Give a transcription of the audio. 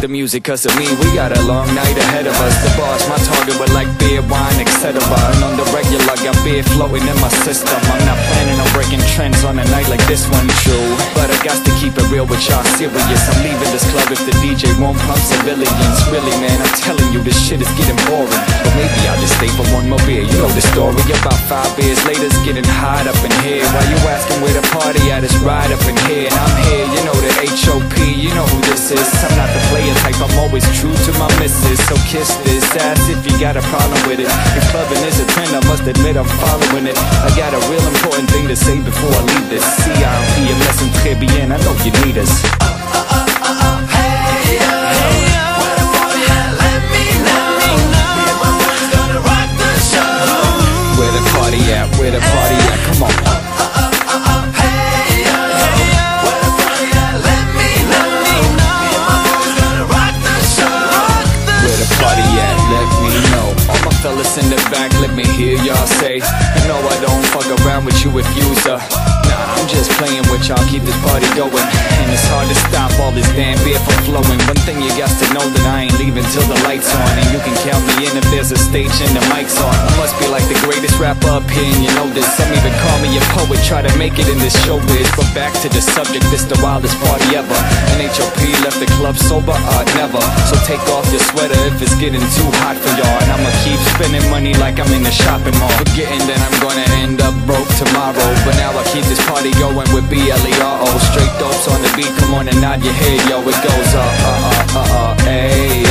the music cause of me. We got a long night ahead of us. The boss, my target with like beer, wine, etc And on the regular, got beer floating in my system. I'm not planning on breaking trends on a night like this one, true. But I got to keep it real with y'all serious. I'm leaving this club if the DJ won't pump civilians. Really man, I'm telling you this shit is getting boring. But maybe I'll just stay for one more beer. You know the story, about five beers later it's getting hot up in here. Why you asking where the party at, it's right up in here. And I'm here, you know the H.O.P., you know who this is. I'm not the player type, I'm always true to my missus. So kiss this ass if you got a problem with it. If clubbing is a trend, I must admit I'm following it. I got a real important thing to say before I leave this. And lesson très bien, I know you need us back, let me hear y'all say. You know I don't fuck around with you if you's a. I'm just playing with y'all, keep this party going. And it's hard to stop all this damn beer from flowing. One thing you got to know that I ain't leaving till the lights on. And you can count me in if there's a stage and the mic's on. I must be like the greatest rapper up here, and you know this. Some even call me a poet, try to make it in this showbiz. But back to the subject, this the wildest party ever. And HOP left the club sober, uh, never. So take off your sweater if it's getting too hot for y'all. And I'ma keep spending money like I'm in a shopping mall. Forgetting that I'm gonna end up broke tomorrow. But now I keep this party going with B-L-E-R-O. Straight dopes on the beat, come on and nod your head, yo. It goes uh, uh, uh, uh, uh, yo.